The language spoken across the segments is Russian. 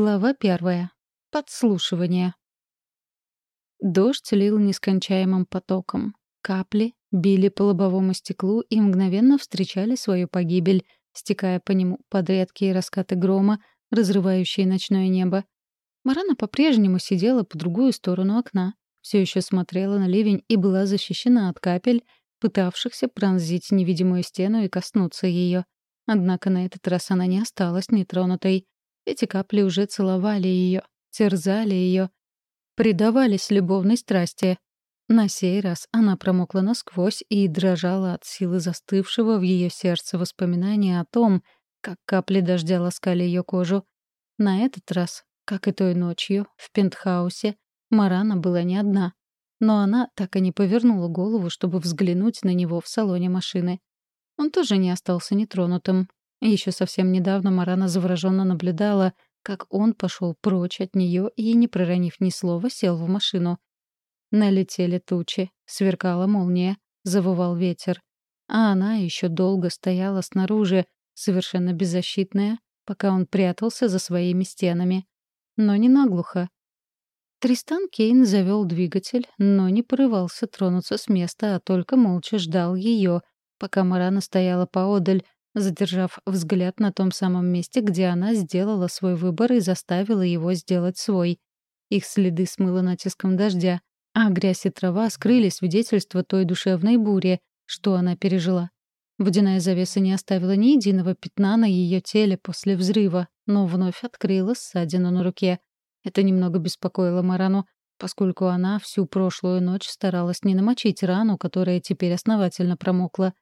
Глава первая. Подслушивание. Дождь лил нескончаемым потоком. Капли били по лобовому стеклу и мгновенно встречали свою погибель, стекая по нему под редкие раскаты грома, разрывающие ночное небо. Марана по-прежнему сидела по другую сторону окна, все еще смотрела на ливень и была защищена от капель, пытавшихся пронзить невидимую стену и коснуться ее. Однако на этот раз она не осталась нетронутой. Эти капли уже целовали ее, терзали ее, предавались любовной страсти. На сей раз она промокла насквозь и дрожала от силы застывшего в ее сердце воспоминания о том, как капли дождя ласкали ее кожу. На этот раз, как и той ночью, в пентхаусе, Марана была не одна. Но она так и не повернула голову, чтобы взглянуть на него в салоне машины. Он тоже не остался нетронутым. Еще совсем недавно Марана завороженно наблюдала, как он пошел прочь от нее и, не проронив ни слова, сел в машину. Налетели тучи, сверкала молния, завывал ветер. А она еще долго стояла снаружи, совершенно беззащитная, пока он прятался за своими стенами. Но не наглухо. Тристан Кейн завел двигатель, но не порывался тронуться с места, а только молча ждал ее, пока Марана стояла поодаль, задержав взгляд на том самом месте, где она сделала свой выбор и заставила его сделать свой. Их следы смыло натиском дождя, а грязь и трава скрыли свидетельство той душевной бури, что она пережила. Водяная завеса не оставила ни единого пятна на ее теле после взрыва, но вновь открыла ссадину на руке. Это немного беспокоило Марану, поскольку она всю прошлую ночь старалась не намочить рану, которая теперь основательно промокла.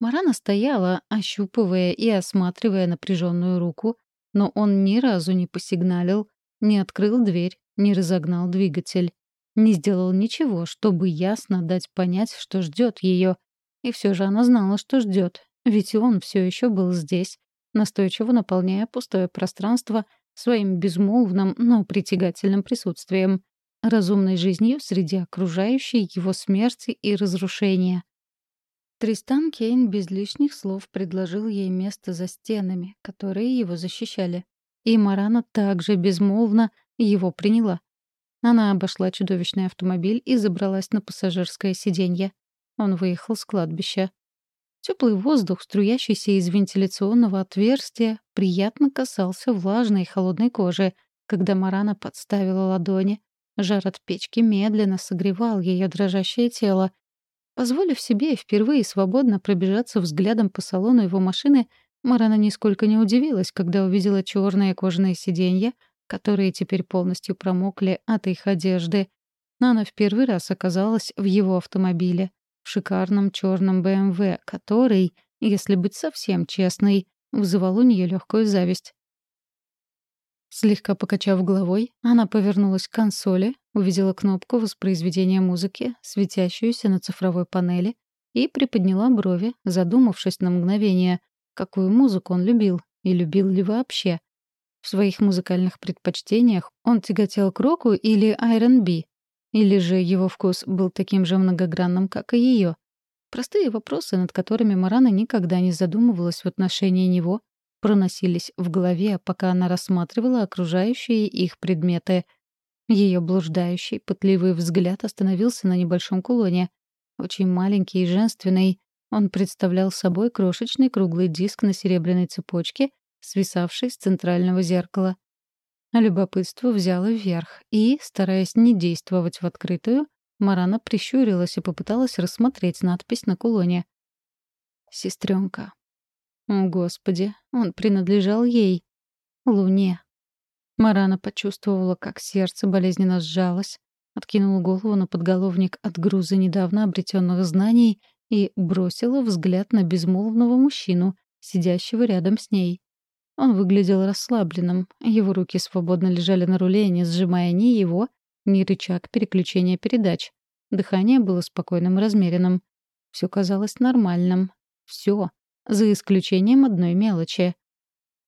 Марана стояла, ощупывая и осматривая напряженную руку, но он ни разу не посигналил, не открыл дверь, не разогнал двигатель, не сделал ничего, чтобы ясно дать понять, что ждет ее. И все же она знала, что ждет, ведь и он все еще был здесь, настойчиво наполняя пустое пространство своим безмолвным, но притягательным присутствием, разумной жизнью среди окружающей его смерти и разрушения. Тристан Кейн без лишних слов предложил ей место за стенами, которые его защищали. И Марана также безмолвно его приняла. Она обошла чудовищный автомобиль и забралась на пассажирское сиденье. Он выехал с кладбища. Теплый воздух, струящийся из вентиляционного отверстия, приятно касался влажной и холодной кожи, когда Марана подставила ладони. Жар от печки медленно согревал ее дрожащее тело, Позволив себе впервые свободно пробежаться взглядом по салону его машины, Марана нисколько не удивилась, когда увидела черные кожаные сиденья, которые теперь полностью промокли от их одежды. Но она в первый раз оказалась в его автомобиле, в шикарном черном БМВ, эм который, если быть совсем честной, вызывал у нее легкую зависть. Слегка покачав головой, она повернулась к консоли, увидела кнопку воспроизведения музыки, светящуюся на цифровой панели, и приподняла брови, задумавшись на мгновение, какую музыку он любил и любил ли вообще. В своих музыкальных предпочтениях он тяготел к року или R&B, или же его вкус был таким же многогранным, как и ее. Простые вопросы, над которыми Марана никогда не задумывалась в отношении него, проносились в голове, пока она рассматривала окружающие их предметы. Ее блуждающий, пытливый взгляд остановился на небольшом кулоне. Очень маленький и женственный, он представлял собой крошечный круглый диск на серебряной цепочке, свисавший с центрального зеркала. Любопытство взяло вверх, и, стараясь не действовать в открытую, Марана прищурилась и попыталась рассмотреть надпись на кулоне. «Сестренка, Господи, он принадлежал ей. Луне. Марана почувствовала, как сердце болезненно сжалось, откинула голову на подголовник от груза недавно обретенных знаний и бросила взгляд на безмолвного мужчину, сидящего рядом с ней. Он выглядел расслабленным, его руки свободно лежали на руле, не сжимая ни его, ни рычаг переключения передач. Дыхание было спокойным и размеренным. Все казалось нормальным. Все, за исключением одной мелочи.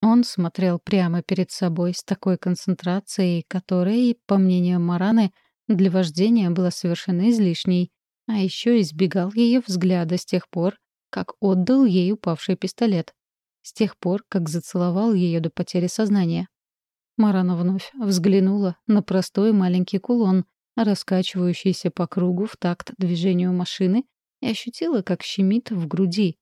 Он смотрел прямо перед собой с такой концентрацией, которая, по мнению Мараны, для вождения была совершенно излишней, а еще избегал ее взгляда с тех пор, как отдал ей упавший пистолет, с тех пор, как зацеловал ее до потери сознания. Марана вновь взглянула на простой маленький кулон, раскачивающийся по кругу в такт движению машины, и ощутила, как щемит в груди.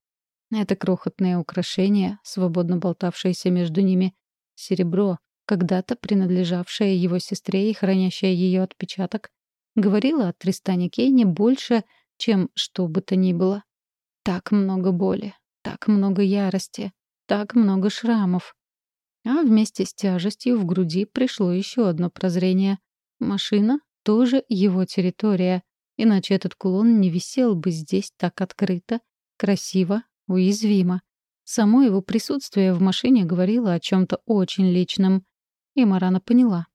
Это крохотное украшение, свободно болтавшееся между ними, серебро, когда-то принадлежавшее его сестре и хранящее ее отпечаток, говорило о Тристане Кейне больше, чем что бы то ни было. Так много боли, так много ярости, так много шрамов. А вместе с тяжестью в груди пришло еще одно прозрение. Машина — тоже его территория, иначе этот кулон не висел бы здесь так открыто, красиво, уязвимо. Само его присутствие в машине говорило о чем-то очень личном. И Марана поняла.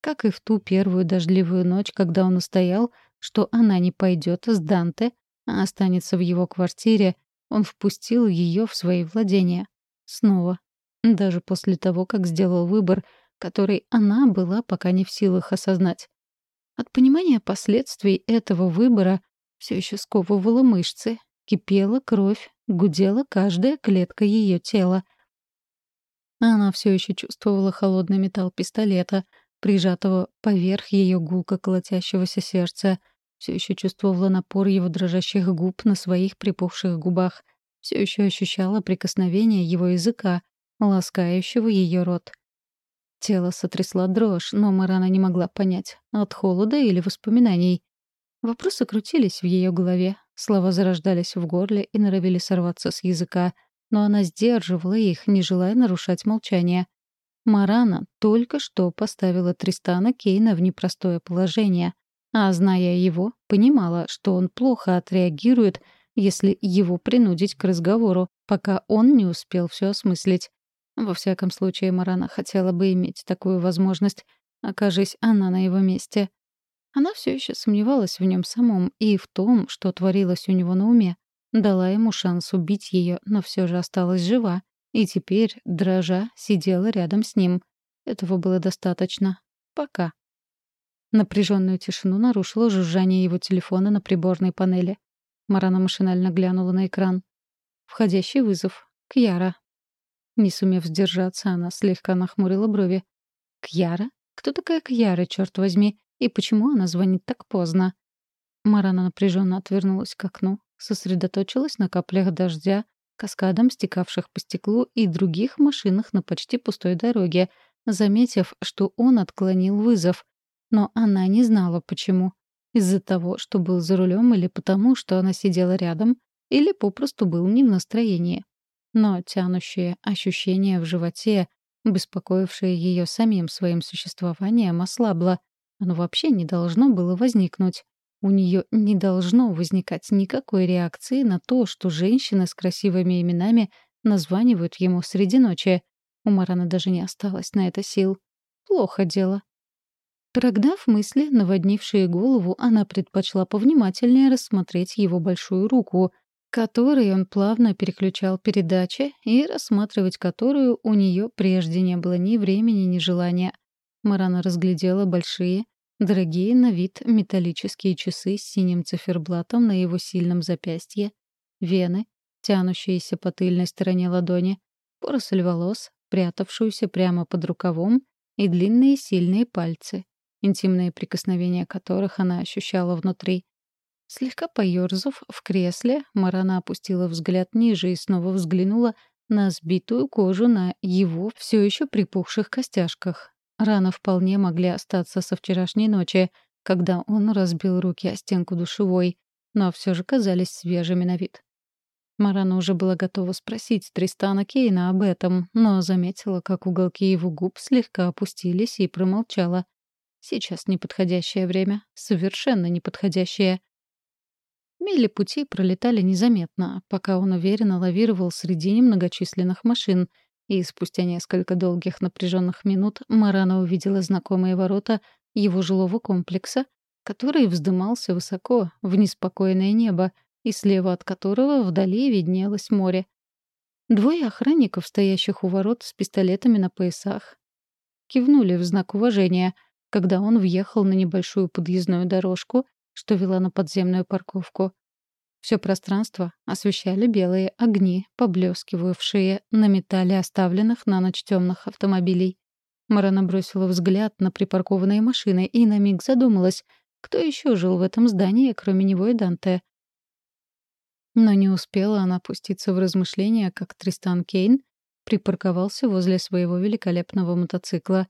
Как и в ту первую дождливую ночь, когда он устоял, что она не пойдет с Данте, а останется в его квартире, он впустил ее в свои владения. Снова. Даже после того, как сделал выбор, который она была пока не в силах осознать. От понимания последствий этого выбора все еще сковывало мышцы, кипела кровь, гудела каждая клетка ее тела. Она все еще чувствовала холодный металл пистолета, прижатого поверх ее гулко колотящегося сердца, все еще чувствовала напор его дрожащих губ на своих припухших губах, все еще ощущала прикосновение его языка, ласкающего ее рот. Тело сотрясла дрожь, но Марана не могла понять, от холода или воспоминаний. Вопросы крутились в ее голове, слова зарождались в горле и норовили сорваться с языка, но она сдерживала их, не желая нарушать молчание. Марана только что поставила Тристана Кейна в непростое положение, а, зная его, понимала, что он плохо отреагирует, если его принудить к разговору, пока он не успел все осмыслить. Во всяком случае, Марана хотела бы иметь такую возможность, окажись она на его месте. Она все еще сомневалась в нем самом и в том, что творилось у него на уме. Дала ему шанс убить ее, но все же осталась жива. И теперь, дрожа, сидела рядом с ним. Этого было достаточно. Пока. Напряженную тишину нарушило жужжание его телефона на приборной панели. Марана машинально глянула на экран. Входящий вызов. Кьяра. Не сумев сдержаться, она слегка нахмурила брови. «Кьяра? Кто такая Кьяра, черт возьми? И почему она звонит так поздно?» Марана напряженно отвернулась к окну, сосредоточилась на каплях дождя, каскадом стекавших по стеклу и других машинах на почти пустой дороге, заметив, что он отклонил вызов, но она не знала, почему. Из-за того, что был за рулем, или потому, что она сидела рядом, или попросту был не в настроении. Но тянущее ощущение в животе, беспокоившее ее самим своим существованием, ослабло. Оно вообще не должно было возникнуть. У нее не должно возникать никакой реакции на то, что женщины с красивыми именами названивают ему среди ночи. У Марана даже не осталось на это сил. Плохо дело. Прогнав мысли, наводнившие голову, она предпочла повнимательнее рассмотреть его большую руку, которой он плавно переключал передачи и рассматривать которую у нее прежде не было ни времени, ни желания. Марана разглядела большие, дорогие на вид металлические часы с синим циферблатом на его сильном запястье, вены, тянущиеся по тыльной стороне ладони, поросль волос, прятавшуюся прямо под рукавом, и длинные сильные пальцы, интимные прикосновения которых она ощущала внутри. Слегка поёрзав в кресле, Марана опустила взгляд ниже и снова взглянула на сбитую кожу на его все еще припухших костяшках. Раны вполне могли остаться со вчерашней ночи, когда он разбил руки о стенку душевой, но все же казались свежими на вид. Марана уже была готова спросить Тристана Кейна об этом, но заметила, как уголки его губ слегка опустились и промолчала. Сейчас неподходящее время. Совершенно неподходящее. Мили пути пролетали незаметно, пока он уверенно лавировал среди немногочисленных машин, и спустя несколько долгих напряженных минут Марана увидела знакомые ворота его жилого комплекса, который вздымался высоко, в неспокойное небо, и слева от которого вдали виднелось море. Двое охранников, стоящих у ворот с пистолетами на поясах, кивнули в знак уважения — когда он въехал на небольшую подъездную дорожку, что вела на подземную парковку. Все пространство освещали белые огни, поблескивавшие на металле оставленных на ночь темных автомобилей. Марана бросила взгляд на припаркованные машины и на миг задумалась, кто еще жил в этом здании, кроме него и Данте. Но не успела она опуститься в размышления, как Тристан Кейн припарковался возле своего великолепного мотоцикла.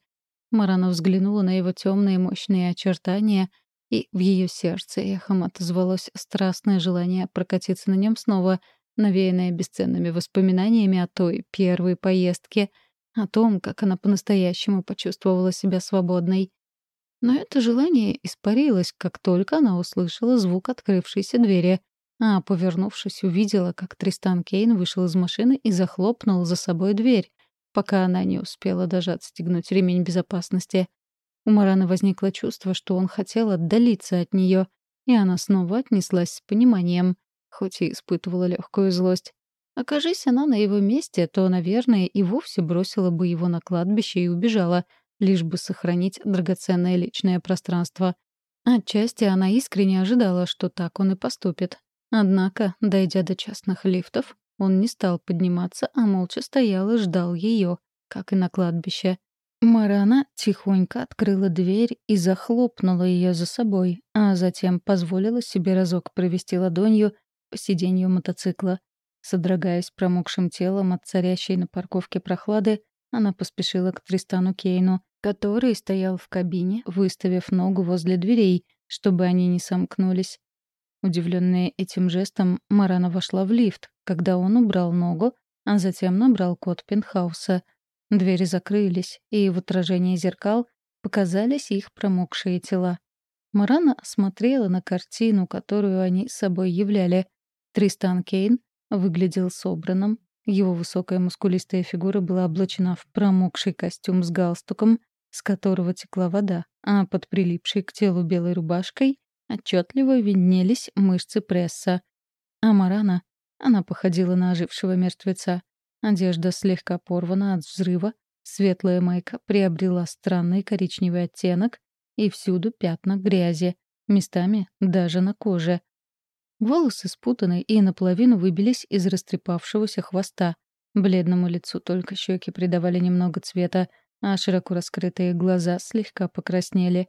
Марана взглянула на его темные мощные очертания, и в ее сердце эхом отозвалось страстное желание прокатиться на нем снова, навеянное бесценными воспоминаниями о той первой поездке — о том, как она по-настоящему почувствовала себя свободной. Но это желание испарилось, как только она услышала звук открывшейся двери, а, повернувшись, увидела, как Тристан Кейн вышел из машины и захлопнул за собой дверь, пока она не успела даже отстегнуть ремень безопасности. У Мараны возникло чувство, что он хотел отдалиться от нее, и она снова отнеслась с пониманием, хоть и испытывала легкую злость. Окажись она на его месте, то, наверное, и вовсе бросила бы его на кладбище и убежала, лишь бы сохранить драгоценное личное пространство. Отчасти она искренне ожидала, что так он и поступит. Однако, дойдя до частных лифтов, он не стал подниматься, а молча стоял и ждал ее, как и на кладбище. Марана тихонько открыла дверь и захлопнула ее за собой, а затем позволила себе разок провести ладонью по сиденью мотоцикла. Содрогаясь промокшим телом от царящей на парковке прохлады, она поспешила к Тристану Кейну, который стоял в кабине, выставив ногу возле дверей, чтобы они не сомкнулись. Удивленная этим жестом, Марана вошла в лифт, когда он убрал ногу, а затем набрал код пентхауса. Двери закрылись, и в отражении зеркал показались их промокшие тела. Марана смотрела на картину, которую они собой являли. Тристан Кейн Выглядел собранным. Его высокая мускулистая фигура была облачена в промокший костюм с галстуком, с которого текла вода, а под прилипшей к телу белой рубашкой отчетливо виднелись мышцы пресса. А Марана, она походила на ожившего мертвеца. Одежда слегка порвана от взрыва, светлая майка приобрела странный коричневый оттенок и всюду пятна грязи, местами даже на коже. Волосы спутаны и наполовину выбились из растрепавшегося хвоста. Бледному лицу только щеки придавали немного цвета, а широко раскрытые глаза слегка покраснели.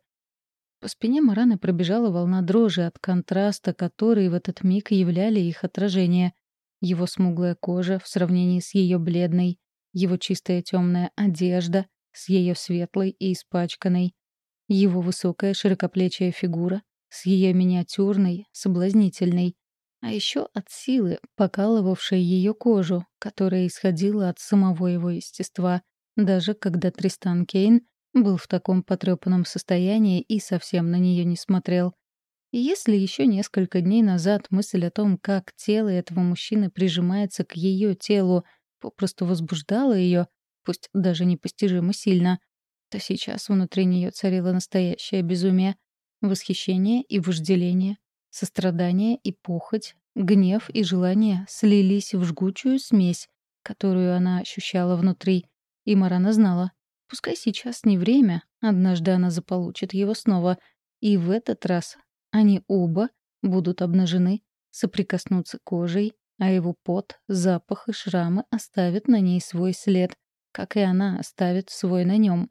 По спине Мараны пробежала волна дрожи от контраста, который в этот миг являли их отражение. Его смуглая кожа в сравнении с ее бледной, его чистая темная одежда с ее светлой и испачканной, его высокая широкоплечая фигура с ее миниатюрной, соблазнительной, а еще от силы, покалывавшей ее кожу, которая исходила от самого его естества, даже когда Тристан Кейн был в таком потрепанном состоянии и совсем на нее не смотрел. Если еще несколько дней назад мысль о том, как тело этого мужчины прижимается к ее телу, попросту возбуждала ее, пусть даже непостижимо сильно, то сейчас внутри нее царило настоящее безумие — Восхищение и вожделение, сострадание и похоть, гнев и желание слились в жгучую смесь, которую она ощущала внутри. И Марана знала, пускай сейчас не время, однажды она заполучит его снова, и в этот раз они оба будут обнажены, соприкоснутся кожей, а его пот, запах и шрамы оставят на ней свой след, как и она оставит свой на нем.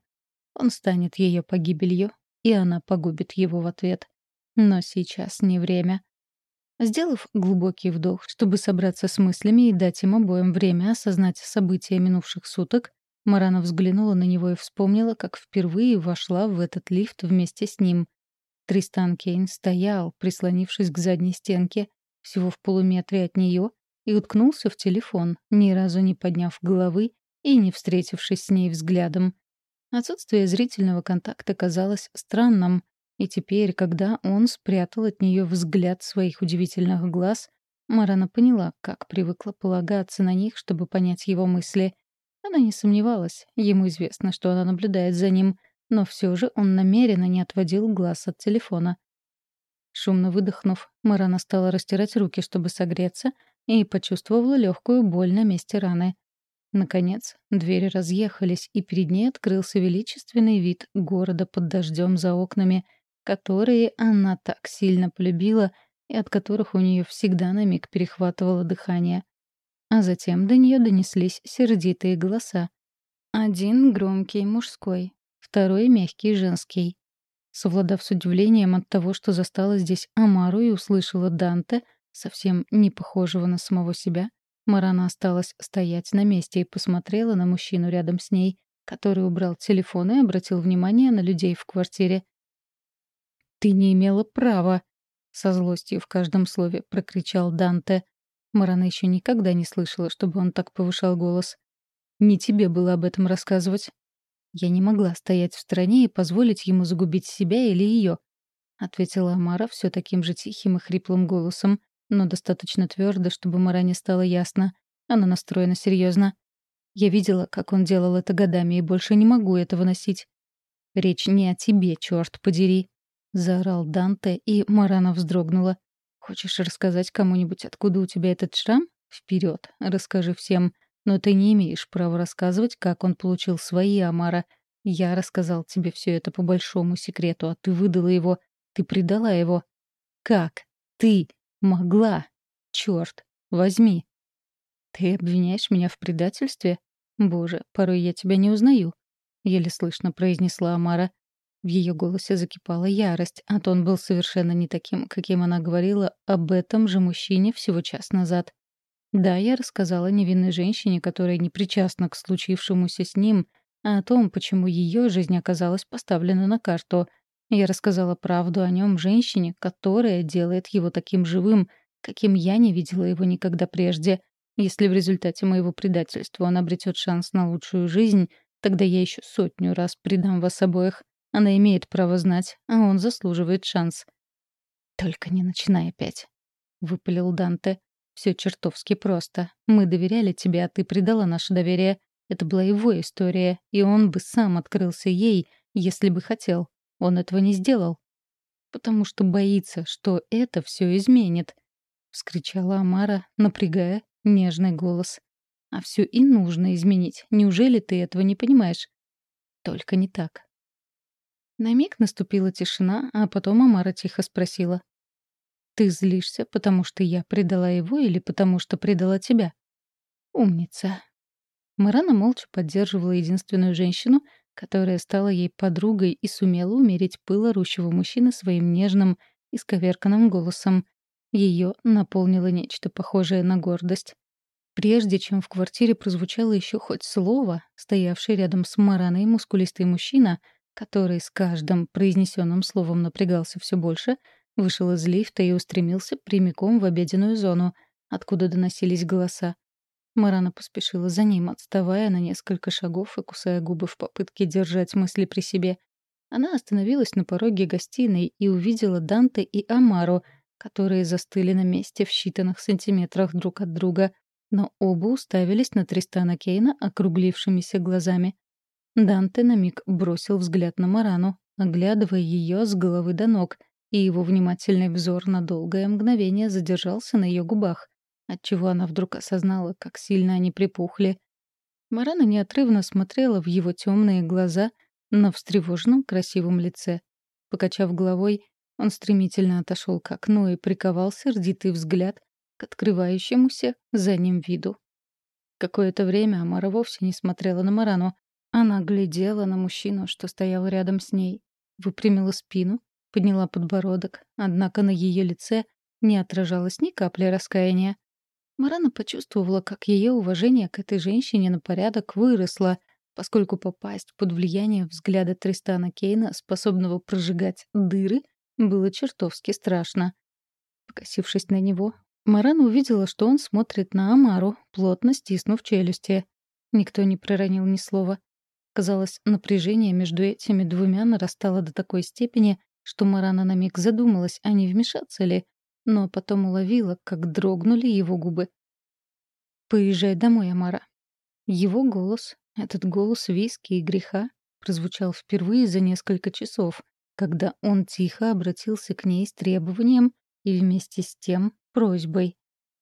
Он станет ее погибелью, и она погубит его в ответ. Но сейчас не время. Сделав глубокий вдох, чтобы собраться с мыслями и дать им обоим время осознать события минувших суток, Марана взглянула на него и вспомнила, как впервые вошла в этот лифт вместе с ним. Тристан Кейн стоял, прислонившись к задней стенке, всего в полуметре от нее, и уткнулся в телефон, ни разу не подняв головы и не встретившись с ней взглядом. Отсутствие зрительного контакта казалось странным, и теперь, когда он спрятал от нее взгляд своих удивительных глаз, Марана поняла, как привыкла полагаться на них, чтобы понять его мысли. Она не сомневалась, ему известно, что она наблюдает за ним, но все же он намеренно не отводил глаз от телефона. Шумно выдохнув, Марана стала растирать руки, чтобы согреться, и почувствовала легкую боль на месте раны. Наконец, двери разъехались, и перед ней открылся величественный вид города под дождем за окнами, которые она так сильно полюбила и от которых у нее всегда на миг перехватывало дыхание. А затем до нее донеслись сердитые голоса. Один громкий мужской, второй мягкий женский. Совладав с удивлением от того, что застала здесь Амару и услышала Данте, совсем не похожего на самого себя, Марана осталась стоять на месте и посмотрела на мужчину рядом с ней, который убрал телефон и обратил внимание на людей в квартире. «Ты не имела права!» — со злостью в каждом слове прокричал Данте. Марана еще никогда не слышала, чтобы он так повышал голос. «Не тебе было об этом рассказывать». Я не могла стоять в стороне и позволить ему загубить себя или ее, — ответила Амара все таким же тихим и хриплым голосом, но достаточно твердо, чтобы Маране стало ясно. Она настроена серьезно. Я видела, как он делал это годами, и больше не могу этого носить. «Речь не о тебе, черт подери!» — заорал Данте, и Марана вздрогнула. «Хочешь рассказать кому-нибудь, откуда у тебя этот шрам? Вперед, расскажи всем. Но ты не имеешь права рассказывать, как он получил свои, Амара. Я рассказал тебе все это по большому секрету, а ты выдала его. Ты предала его. Как? Ты могла? Черт, возьми. Ты обвиняешь меня в предательстве? Боже, порой я тебя не узнаю. Еле слышно произнесла Амара. В ее голосе закипала ярость, а тон был совершенно не таким, каким она говорила об этом же мужчине всего час назад. Да, я рассказала невинной женщине, которая не причастна к случившемуся с ним, о том, почему ее жизнь оказалась поставлена на карту. Я рассказала правду о нем женщине, которая делает его таким живым, каким я не видела его никогда прежде. Если в результате моего предательства он обретет шанс на лучшую жизнь, тогда я еще сотню раз предам вас обоих. Она имеет право знать, а он заслуживает шанс. «Только не начинай опять», — выпалил Данте. Все чертовски просто. Мы доверяли тебе, а ты предала наше доверие. Это была его история, и он бы сам открылся ей, если бы хотел. Он этого не сделал. Потому что боится, что это все изменит. Вскричала Амара, напрягая нежный голос. А все и нужно изменить. Неужели ты этого не понимаешь? Только не так. На миг наступила тишина, а потом Амара тихо спросила. Ты злишься, потому что я предала его или потому что предала тебя? Умница. Марана молча поддерживала единственную женщину, которая стала ей подругой и сумела умерить пыл орущего мужчины своим нежным, исковерканным голосом. Ее наполнило нечто похожее на гордость. Прежде чем в квартире прозвучало еще хоть слово, стоявший рядом с Мараной мускулистый мужчина, который с каждым произнесенным словом напрягался все больше — Вышел из лифта и устремился прямиком в обеденную зону, откуда доносились голоса. Марана поспешила за ним, отставая на несколько шагов и кусая губы в попытке держать мысли при себе. Она остановилась на пороге гостиной и увидела Данте и Амару, которые застыли на месте в считанных сантиметрах друг от друга, но оба уставились на Тристана Кейна округлившимися глазами. Данте на миг бросил взгляд на Марану, оглядывая ее с головы до ног, и его внимательный взор на долгое мгновение задержался на ее губах, отчего она вдруг осознала, как сильно они припухли. Марана неотрывно смотрела в его темные глаза на встревоженном красивом лице. Покачав головой, он стремительно отошел к окну и приковал сердитый взгляд к открывающемуся за ним виду. Какое-то время Амара вовсе не смотрела на Марану. Она глядела на мужчину, что стоял рядом с ней, выпрямила спину подняла подбородок, однако на ее лице не отражалось ни капли раскаяния. Марана почувствовала, как ее уважение к этой женщине на порядок выросло, поскольку попасть под влияние взгляда Тристана Кейна, способного прожигать дыры, было чертовски страшно. Покосившись на него, Марана увидела, что он смотрит на Амару, плотно стиснув челюсти. Никто не проронил ни слова. Казалось, напряжение между этими двумя нарастало до такой степени, что Марана на миг задумалась, а не вмешаться ли, но потом уловила, как дрогнули его губы. «Поезжай домой, Амара». Его голос, этот голос виски и греха, прозвучал впервые за несколько часов, когда он тихо обратился к ней с требованием и вместе с тем просьбой.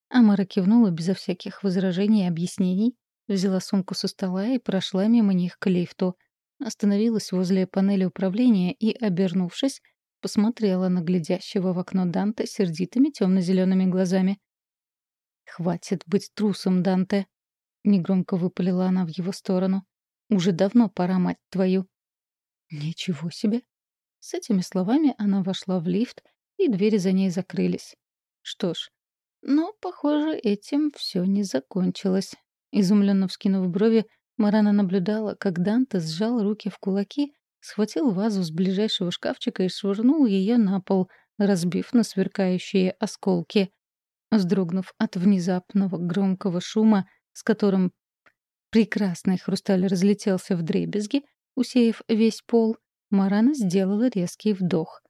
Амара кивнула безо всяких возражений и объяснений, взяла сумку со стола и прошла мимо них к лифту. Остановилась возле панели управления и, обернувшись, посмотрела на глядящего в окно Данте сердитыми темно-зелеными глазами. «Хватит быть трусом, Данте!» — негромко выпалила она в его сторону. Уже давно пора, мать твою». «Ничего себе!» С этими словами она вошла в лифт, и двери за ней закрылись. Что ж, но, похоже, этим все не закончилось. Изумленно вскинув брови, Марана наблюдала, как Данте сжал руки в кулаки, схватил вазу с ближайшего шкафчика и швырнул ее на пол, разбив на сверкающие осколки. Вздрогнув от внезапного громкого шума, с которым прекрасный хрусталь разлетелся в дребезги, усеяв весь пол, Марана сделала резкий вдох.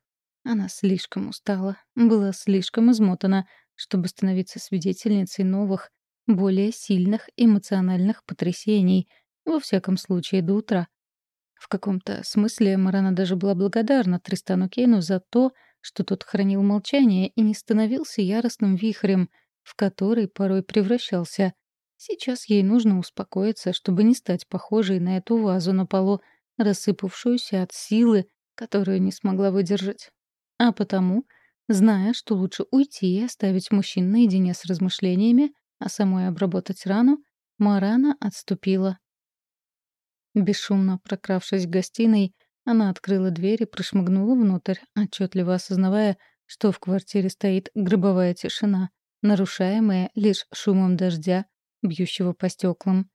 Она слишком устала, была слишком измотана, чтобы становиться свидетельницей новых, более сильных эмоциональных потрясений, во всяком случае до утра. В каком-то смысле Марана даже была благодарна Тристану Кейну за то, что тот хранил молчание и не становился яростным вихрем, в который порой превращался. Сейчас ей нужно успокоиться, чтобы не стать похожей на эту вазу на полу, рассыпавшуюся от силы, которую не смогла выдержать. А потому, зная, что лучше уйти и оставить мужчин наедине с размышлениями, а самой обработать рану, Марана отступила. Бесшумно прокравшись в гостиной, она открыла дверь и прошмыгнула внутрь, отчетливо осознавая, что в квартире стоит гробовая тишина, нарушаемая лишь шумом дождя, бьющего по стеклам.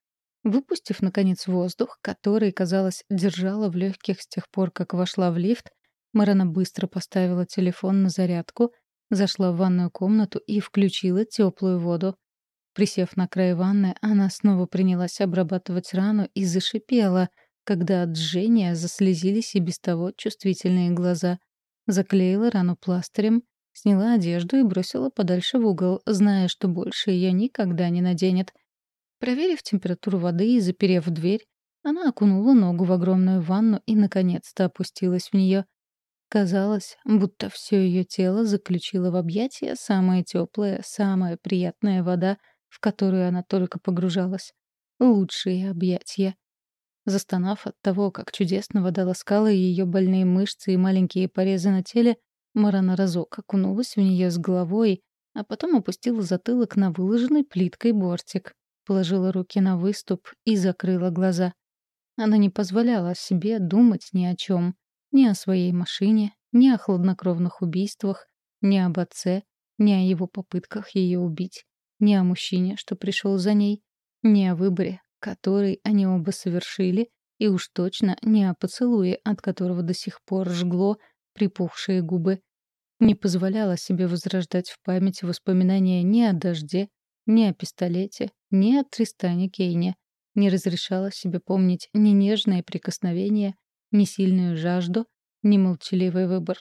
Выпустив, наконец, воздух, который, казалось, держала в легких с тех пор, как вошла в лифт, Марана быстро поставила телефон на зарядку, зашла в ванную комнату и включила теплую воду. Присев на край ванны, она снова принялась обрабатывать рану и зашипела, когда от жжения заслезились и без того чувствительные глаза. Заклеила рану пластырем, сняла одежду и бросила подальше в угол, зная, что больше ее никогда не наденет. Проверив температуру воды и заперев дверь, она окунула ногу в огромную ванну и, наконец-то, опустилась в нее. Казалось, будто все ее тело заключило в объятия самая теплая, самая приятная вода — в которую она только погружалась. Лучшие объятия. Застонав от того, как чудесно вода ласкала ее больные мышцы и маленькие порезы на теле, Марана разок окунулась в нее с головой, а потом опустила затылок на выложенный плиткой бортик, положила руки на выступ и закрыла глаза. Она не позволяла себе думать ни о чем, ни о своей машине, ни о хладнокровных убийствах, ни об отце, ни о его попытках ее убить ни о мужчине, что пришел за ней, ни о выборе, который они оба совершили, и уж точно не о поцелуе, от которого до сих пор жгло припухшие губы. Не позволяла себе возрождать в памяти воспоминания ни о дожде, ни о пистолете, ни о Тристане Кейне. Не разрешала себе помнить ни нежное прикосновение, ни сильную жажду, ни молчаливый выбор.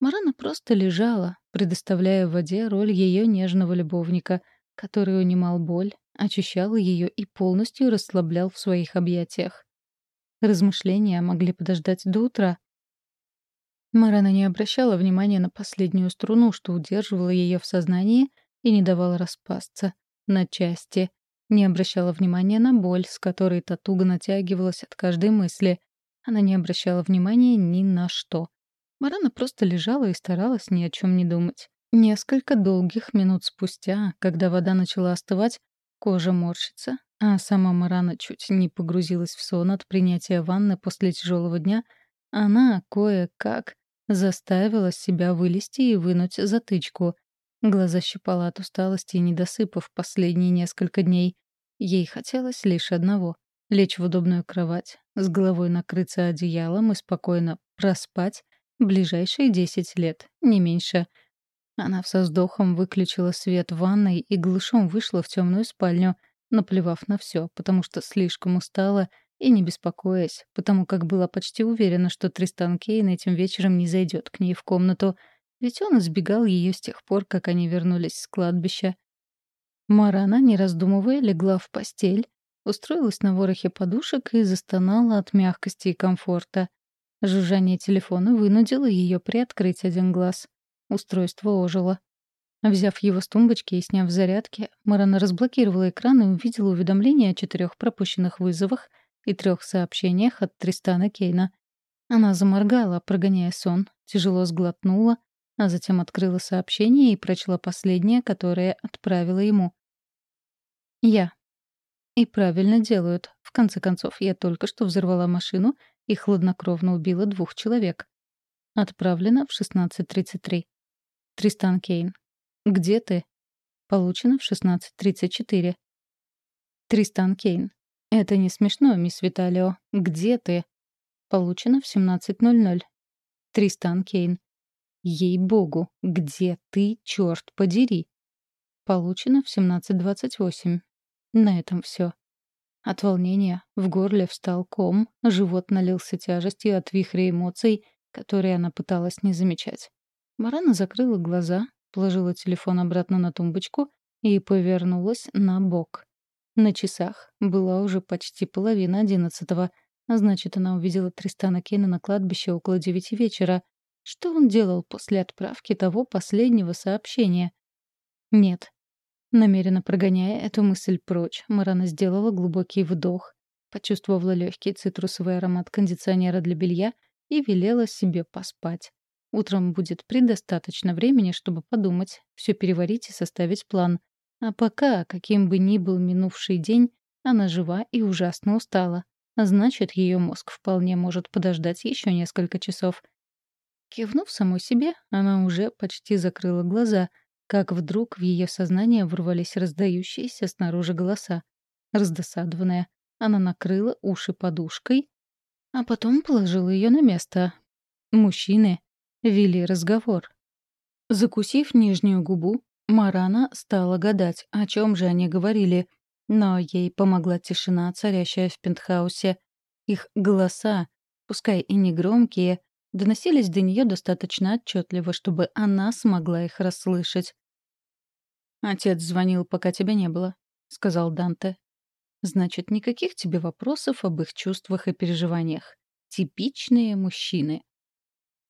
Марана просто лежала, предоставляя в воде роль ее нежного любовника — который унимал боль, очищал ее и полностью расслаблял в своих объятиях. Размышления могли подождать до утра. Марана не обращала внимания на последнюю струну, что удерживала ее в сознании и не давала распасться на части. Не обращала внимания на боль, с которой та туго натягивалась от каждой мысли. Она не обращала внимания ни на что. Марана просто лежала и старалась ни о чем не думать. Несколько долгих минут спустя, когда вода начала остывать, кожа морщится, а сама Марана чуть не погрузилась в сон от принятия ванны после тяжелого дня, она кое-как заставила себя вылезти и вынуть затычку. Глаза щипала от усталости и недосыпав последние несколько дней. Ей хотелось лишь одного — лечь в удобную кровать, с головой накрыться одеялом и спокойно проспать ближайшие десять лет, не меньше — она со вздохом выключила свет в ванной и глушом вышла в темную спальню, наплевав на все, потому что слишком устала и не беспокоясь, потому как была почти уверена, что Тристан Кейн этим вечером не зайдет к ней в комнату, ведь он избегал ее с тех пор, как они вернулись с кладбища. Марана, не раздумывая, легла в постель, устроилась на ворохе подушек и застонала от мягкости и комфорта. Жужжание телефона вынудило ее приоткрыть один глаз — Устройство ожило. Взяв его с тумбочки и сняв зарядки, Марана разблокировала экран и увидела уведомление о четырех пропущенных вызовах и трех сообщениях от Тристана Кейна. Она заморгала, прогоняя сон, тяжело сглотнула, а затем открыла сообщение и прочла последнее, которое отправила ему. «Я». И правильно делают. В конце концов, я только что взорвала машину и хладнокровно убила двух человек. Отправлено в 16.33. Тристан Кейн. Где ты? Получено в 16.34. Тристан Кейн. Это не смешно, мисс Виталио. Где ты? Получено в 17.00. Тристан Кейн. Ей-богу, где ты, черт подери? Получено в 17.28. На этом все. От волнения в горле встал ком, живот налился тяжестью от вихря эмоций, которые она пыталась не замечать. Марана закрыла глаза, положила телефон обратно на тумбочку и повернулась на бок. На часах была уже почти половина одиннадцатого, а значит, она увидела Тристана Кейна на кладбище около девяти вечера. Что он делал после отправки того последнего сообщения? Нет. Намеренно прогоняя эту мысль прочь, Марана сделала глубокий вдох, почувствовала легкий цитрусовый аромат кондиционера для белья и велела себе поспать. Утром будет предостаточно времени, чтобы подумать, все переварить и составить план. А пока, каким бы ни был минувший день, она жива и ужасно устала. А значит, ее мозг вполне может подождать еще несколько часов. Кивнув самой себе, она уже почти закрыла глаза, как вдруг в ее сознание ворвались раздающиеся снаружи голоса. Раздосадованная, она накрыла уши подушкой, а потом положила ее на место. Мужчины вели разговор. Закусив нижнюю губу, Марана стала гадать, о чем же они говорили — но ей помогла тишина, царящая в пентхаусе. Их голоса, пускай и не громкие, доносились до нее достаточно отчетливо, чтобы она смогла их расслышать. «Отец звонил, пока тебя не было», — сказал Данте. «Значит, никаких тебе вопросов об их чувствах и переживаниях. Типичные мужчины».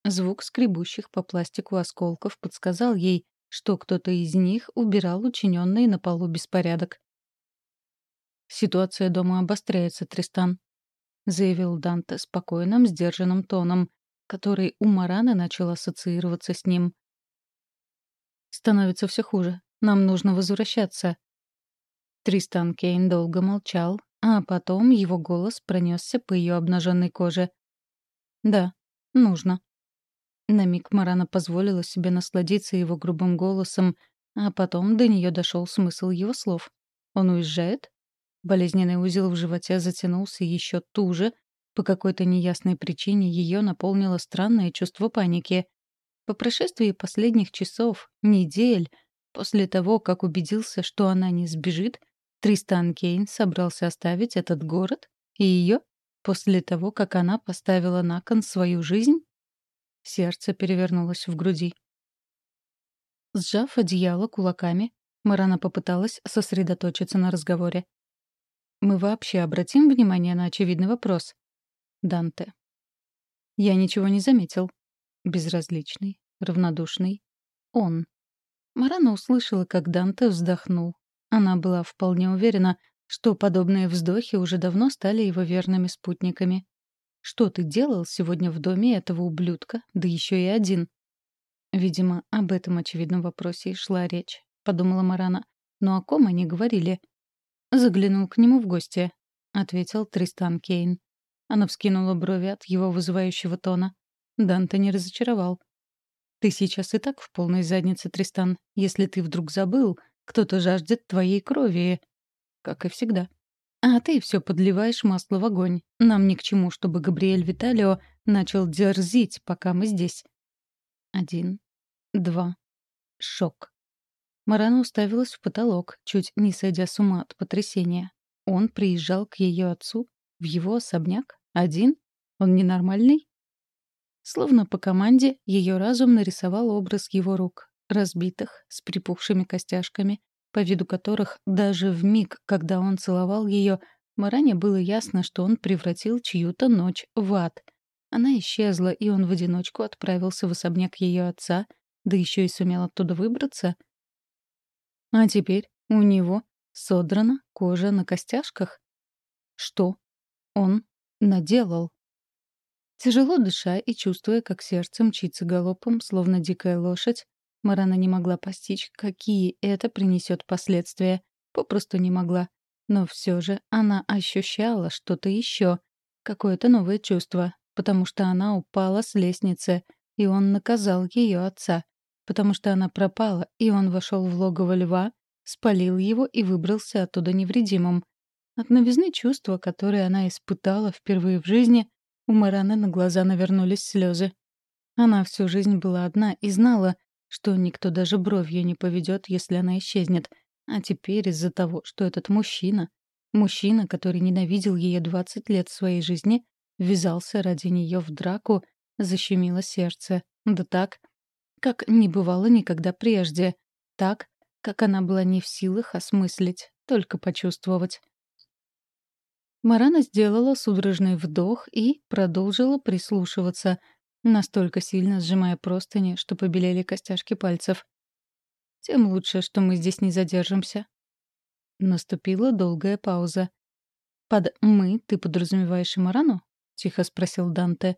Звук скребущих по пластику осколков подсказал ей, что кто-то из них убирал учиненный на полу беспорядок. «Ситуация дома обостряется, Тристан», — заявил Данте спокойным, сдержанным тоном, который у Марана начал ассоциироваться с ним. «Становится все хуже. Нам нужно возвращаться». Тристан Кейн долго молчал, а потом его голос пронесся по ее обнаженной коже. «Да, нужно». На миг Марана позволила себе насладиться его грубым голосом, а потом до нее дошел смысл его слов. «Он уезжает?» Болезненный узел в животе затянулся еще туже. По какой-то неясной причине ее наполнило странное чувство паники. По прошествии последних часов, недель, после того, как убедился, что она не сбежит, Тристан Кейн собрался оставить этот город и ее после того, как она поставила на кон свою жизнь? Сердце перевернулось в груди. Сжав одеяло кулаками, Марана попыталась сосредоточиться на разговоре. Мы вообще обратим внимание на очевидный вопрос? Данте. Я ничего не заметил. Безразличный, равнодушный. Он. Марана услышала, как Данте вздохнул. Она была вполне уверена, что подобные вздохи уже давно стали его верными спутниками. «Что ты делал сегодня в доме этого ублюдка, да еще и один?» Видимо, об этом очевидном вопросе и шла речь, — подумала Марана. Но о ком они говорили? «Заглянул к нему в гости», — ответил Тристан Кейн. Она вскинула брови от его вызывающего тона. Данте не разочаровал. «Ты сейчас и так в полной заднице, Тристан. Если ты вдруг забыл, кто-то жаждет твоей крови. Как и всегда. А ты все подливаешь масло в огонь. Нам ни к чему, чтобы Габриэль Виталио начал дерзить, пока мы здесь». Один. Два. Шок. Марана уставилась в потолок, чуть не сойдя с ума от потрясения. Он приезжал к ее отцу, в его особняк, один? Он ненормальный? Словно по команде, ее разум нарисовал образ его рук, разбитых, с припухшими костяшками, по виду которых даже в миг, когда он целовал ее, Маране было ясно, что он превратил чью-то ночь в ад. Она исчезла, и он в одиночку отправился в особняк ее отца, да еще и сумел оттуда выбраться — а теперь у него содрана кожа на костяшках. Что он наделал? Тяжело дыша и чувствуя, как сердце мчится галопом, словно дикая лошадь, Марана не могла постичь, какие это принесет последствия. Попросту не могла. Но все же она ощущала что-то еще, какое-то новое чувство, потому что она упала с лестницы, и он наказал ее отца, потому что она пропала, и он вошел в логово льва, спалил его и выбрался оттуда невредимым. От новизны чувства, которые она испытала впервые в жизни, у Мараны на глаза навернулись слезы. Она всю жизнь была одна и знала, что никто даже бровью не поведет, если она исчезнет. А теперь из-за того, что этот мужчина, мужчина, который ненавидел ее 20 лет своей жизни, ввязался ради нее в драку, защемило сердце. Да так, как не бывало никогда прежде. Так, как она была не в силах осмыслить, только почувствовать. Марана сделала судорожный вдох и продолжила прислушиваться, настолько сильно сжимая простыни, что побелели костяшки пальцев. «Тем лучше, что мы здесь не задержимся». Наступила долгая пауза. «Под «мы» ты подразумеваешь и Марану?» — тихо спросил Данте.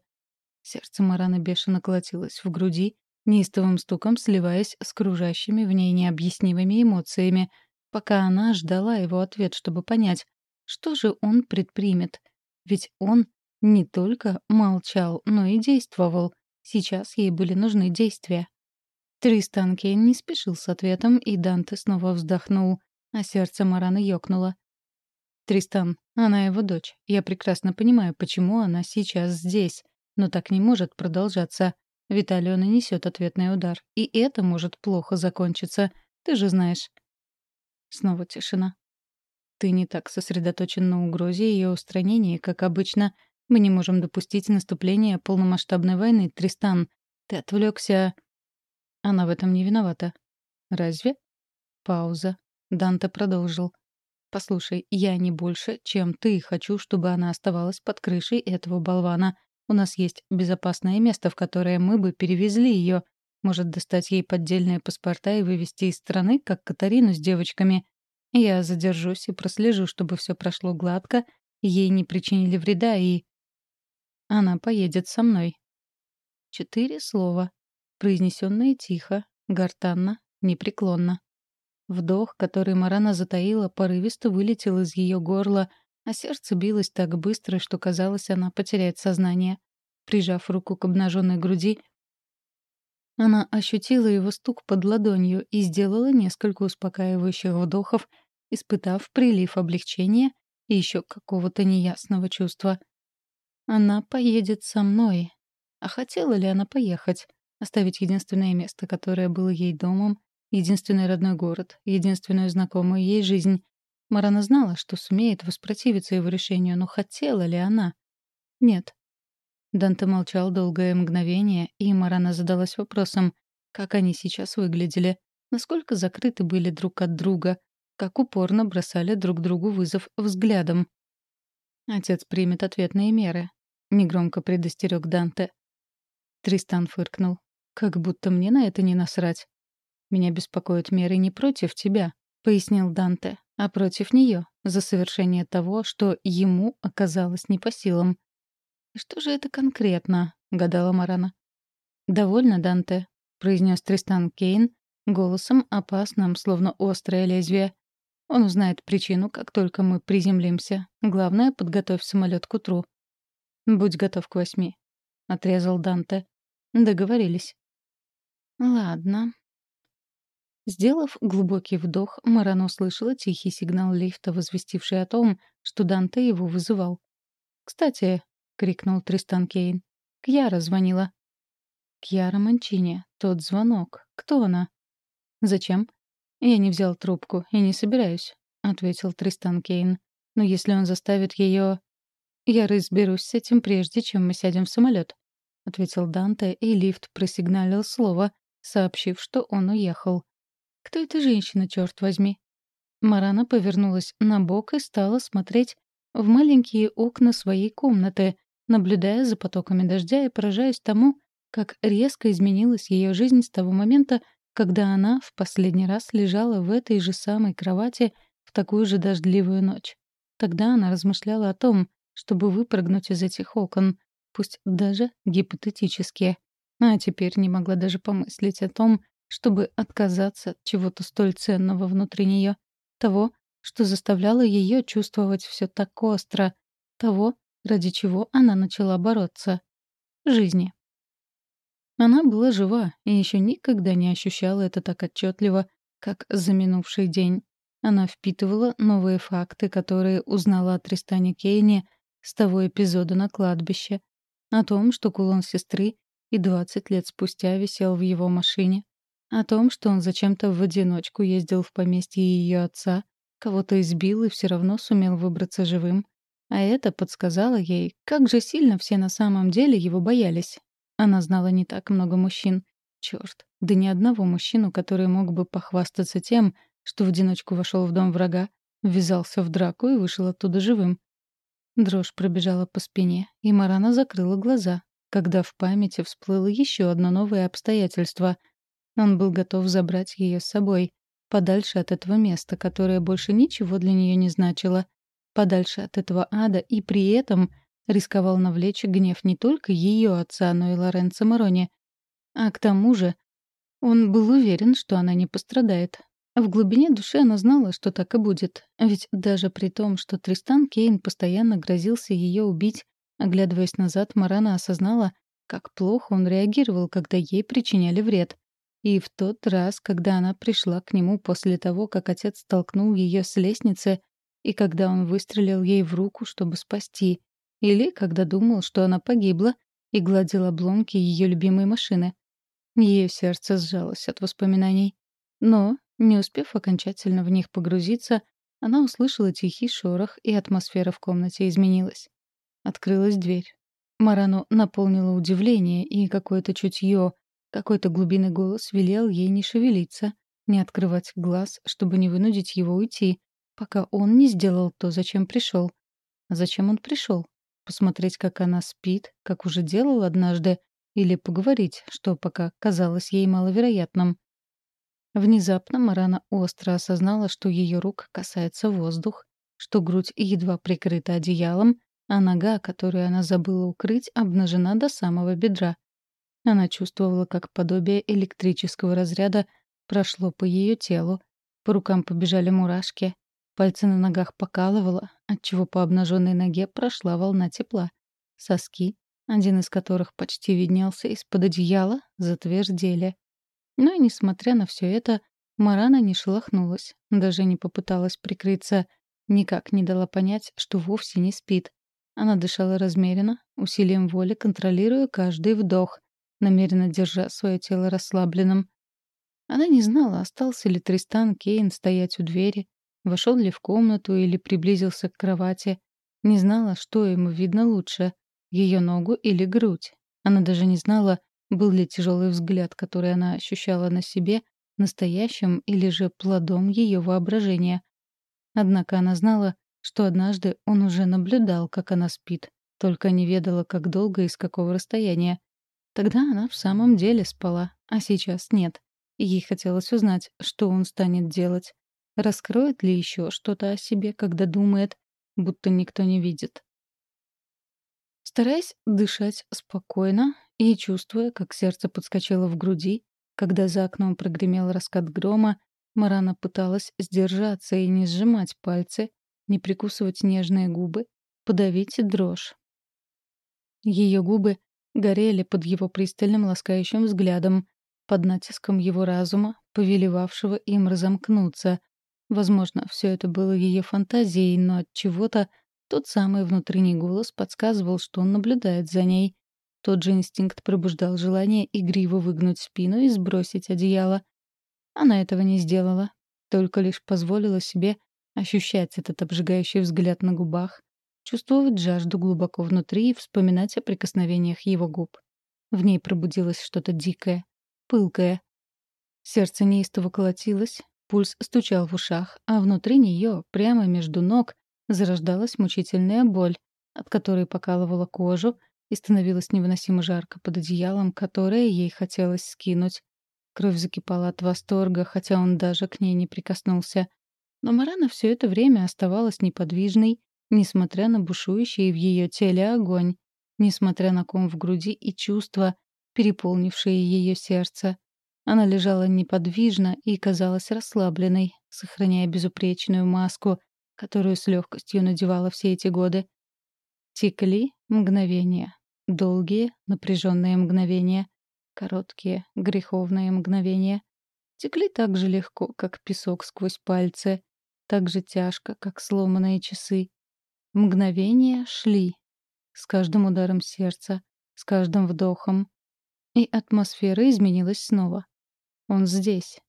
Сердце Мараны бешено колотилось в груди, неистовым стуком сливаясь с кружащими в ней необъяснимыми эмоциями, пока она ждала его ответ, чтобы понять, что же он предпримет. Ведь он не только молчал, но и действовал. Сейчас ей были нужны действия. Тристан Кейн не спешил с ответом, и Данте снова вздохнул, а сердце Мараны ёкнуло. «Тристан, она его дочь. Я прекрасно понимаю, почему она сейчас здесь. Но так не может продолжаться. Виталию нанесет ответный удар. И это может плохо закончиться. Ты же знаешь». Снова тишина. «Ты не так сосредоточен на угрозе ее устранения, как обычно. Мы не можем допустить наступления полномасштабной войны, Тристан. Ты отвлекся. Она в этом не виновата. Разве? Пауза. Данте продолжил. «Послушай, я не больше, чем ты. Хочу, чтобы она оставалась под крышей этого болвана. У нас есть безопасное место, в которое мы бы перевезли ее. Может, достать ей поддельные паспорта и вывести из страны, как Катарину с девочками. Я задержусь и прослежу, чтобы все прошло гладко, ей не причинили вреда и... Она поедет со мной. Четыре слова, произнесенные тихо, гортанно, непреклонно. Вдох, который Марана затаила, порывисто вылетел из ее горла, а сердце билось так быстро, что казалось, она потеряет сознание. Прижав руку к обнаженной груди, она ощутила его стук под ладонью и сделала несколько успокаивающих вдохов, испытав прилив облегчения и еще какого-то неясного чувства — она поедет со мной. А хотела ли она поехать? Оставить единственное место, которое было ей домом, единственный родной город, единственную знакомую ей жизнь. Марана знала, что сумеет воспротивиться его решению, но хотела ли она? Нет. Данте молчал долгое мгновение, и Марана задалась вопросом, как они сейчас выглядели, насколько закрыты были друг от друга, как упорно бросали друг другу вызов взглядом. Отец примет ответные меры. Негромко предостерег Данте. Тристан фыркнул. Как будто мне на это не насрать. Меня беспокоят меры не против тебя, пояснил Данте, а против нее за совершение того, что ему оказалось не по силам. Что же это конкретно? гадала Марана. Довольно, Данте, произнес Тристан Кейн голосом опасным, словно острое лезвие. Он узнает причину, как только мы приземлимся. Главное, подготовь самолет к утру. Будь готов к восьми, отрезал Данте. Договорились. Ладно. Сделав глубокий вдох, Маран услышала тихий сигнал лифта, возвестивший о том, что Данте его вызывал. «Кстати», — крикнул Тристан Кейн, — «Кьяра звонила». «Кьяра Манчини. Тот звонок. Кто она?» «Зачем?» «Я не взял трубку и не собираюсь», — ответил Тристан Кейн. «Но если он заставит ее...» «Я разберусь с этим прежде, чем мы сядем в самолет», — ответил Данте, и лифт просигналил слово, сообщив, что он уехал. «Кто эта женщина, черт возьми?» Марана повернулась на бок и стала смотреть в маленькие окна своей комнаты, наблюдая за потоками дождя и поражаясь тому, как резко изменилась ее жизнь с того момента, когда она в последний раз лежала в этой же самой кровати в такую же дождливую ночь. Тогда она размышляла о том, чтобы выпрыгнуть из этих окон, пусть даже гипотетически. А теперь не могла даже помыслить о том, чтобы отказаться от чего-то столь ценного внутри нее, того, что заставляло ее чувствовать все так остро, того, ради чего она начала бороться. Жизни. Она была жива и еще никогда не ощущала это так отчетливо, как за минувший день. Она впитывала новые факты, которые узнала о Тристане Кейне с того эпизода на кладбище. О том, что кулон сестры и 20 лет спустя висел в его машине. О том, что он зачем-то в одиночку ездил в поместье ее отца, кого-то избил и все равно сумел выбраться живым. А это подсказало ей, как же сильно все на самом деле его боялись. Она знала не так много мужчин. Черт, да ни одного мужчину, который мог бы похвастаться тем, что в одиночку вошел в дом врага, ввязался в драку и вышел оттуда живым. Дрожь пробежала по спине, и Марана закрыла глаза, когда в памяти всплыло еще одно новое обстоятельство. Он был готов забрать ее с собой, подальше от этого места, которое больше ничего для нее не значило, подальше от этого ада, и при этом рисковал навлечь гнев не только ее отца, но и Лоренцо Морони. А к тому же он был уверен, что она не пострадает. В глубине души она знала, что так и будет. Ведь даже при том, что Тристан Кейн постоянно грозился ее убить, Оглядываясь назад, Марана осознала, как плохо он реагировал, когда ей причиняли вред. И в тот раз, когда она пришла к нему после того, как отец столкнул ее с лестницы, и когда он выстрелил ей в руку, чтобы спасти, или когда думал, что она погибла, и гладил обломки ее любимой машины. Ее сердце сжалось от воспоминаний. Но, не успев окончательно в них погрузиться, она услышала тихий шорох, и атмосфера в комнате изменилась. Открылась дверь. Марану наполнило удивление и какое-то чутье. Какой-то глубинный голос велел ей не шевелиться, не открывать глаз, чтобы не вынудить его уйти, пока он не сделал то, зачем пришел. зачем он пришел? Посмотреть, как она спит, как уже делал однажды, или поговорить, что пока казалось ей маловероятным. Внезапно Марана остро осознала, что ее рук касается воздух, что грудь едва прикрыта одеялом, а нога, которую она забыла укрыть, обнажена до самого бедра. Она чувствовала, как подобие электрического разряда прошло по ее телу, по рукам побежали мурашки, пальцы на ногах покалывало, отчего по обнаженной ноге прошла волна тепла. Соски, один из которых почти виднелся из-под одеяла, затвердели. Но и несмотря на все это, Марана не шелохнулась, даже не попыталась прикрыться, никак не дала понять, что вовсе не спит. Она дышала размеренно, усилием воли контролируя каждый вдох, намеренно держа свое тело расслабленным. Она не знала, остался ли Тристан Кейн стоять у двери, вошел ли в комнату или приблизился к кровати. Не знала, что ему видно лучше — ее ногу или грудь. Она даже не знала, был ли тяжелый взгляд, который она ощущала на себе, настоящим или же плодом ее воображения. Однако она знала, что однажды он уже наблюдал, как она спит, только не ведала, как долго и с какого расстояния. Тогда она в самом деле спала, а сейчас нет. Ей хотелось узнать, что он станет делать. Раскроет ли еще что-то о себе, когда думает, будто никто не видит. Стараясь дышать спокойно и чувствуя, как сердце подскочило в груди, когда за окном прогремел раскат грома, Марана пыталась сдержаться и не сжимать пальцы, не прикусывать нежные губы, подавить дрожь. Ее губы горели под его пристальным ласкающим взглядом, под натиском его разума, повелевавшего им разомкнуться. Возможно, все это было ее фантазией, но от чего-то тот самый внутренний голос подсказывал, что он наблюдает за ней. Тот же инстинкт пробуждал желание игриво выгнуть спину и сбросить одеяло. Она этого не сделала, только лишь позволила себе ощущать этот обжигающий взгляд на губах, чувствовать жажду глубоко внутри и вспоминать о прикосновениях его губ. В ней пробудилось что-то дикое, пылкое. Сердце неистово колотилось, пульс стучал в ушах, а внутри нее, прямо между ног, зарождалась мучительная боль, от которой покалывала кожу и становилось невыносимо жарко под одеялом, которое ей хотелось скинуть. Кровь закипала от восторга, хотя он даже к ней не прикоснулся. Но Марана все это время оставалась неподвижной, несмотря на бушующий в ее теле огонь, несмотря на ком в груди и чувства, переполнившие ее сердце. Она лежала неподвижно и казалась расслабленной, сохраняя безупречную маску, которую с легкостью надевала все эти годы. Текли мгновения. Долгие, напряженные мгновения. Короткие, греховные мгновения. Текли так же легко, как песок сквозь пальцы. Так же тяжко, как сломанные часы. Мгновения шли. С каждым ударом сердца, с каждым вдохом. И атмосфера изменилась снова. Он здесь.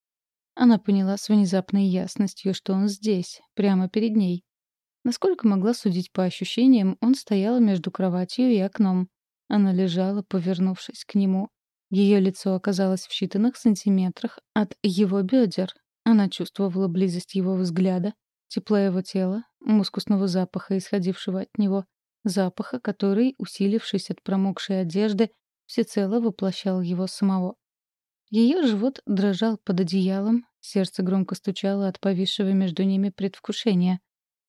Она поняла с внезапной ясностью, что он здесь, прямо перед ней. Насколько могла судить по ощущениям, он стоял между кроватью и окном. Она лежала, повернувшись к нему. Ее лицо оказалось в считанных сантиметрах от его бедер. Она чувствовала близость его взгляда, тепло его тела, мускусного запаха, исходившего от него, запаха, который, усилившись от промокшей одежды, всецело воплощал его самого. Ее живот дрожал под одеялом, сердце громко стучало от повисшего между ними предвкушения.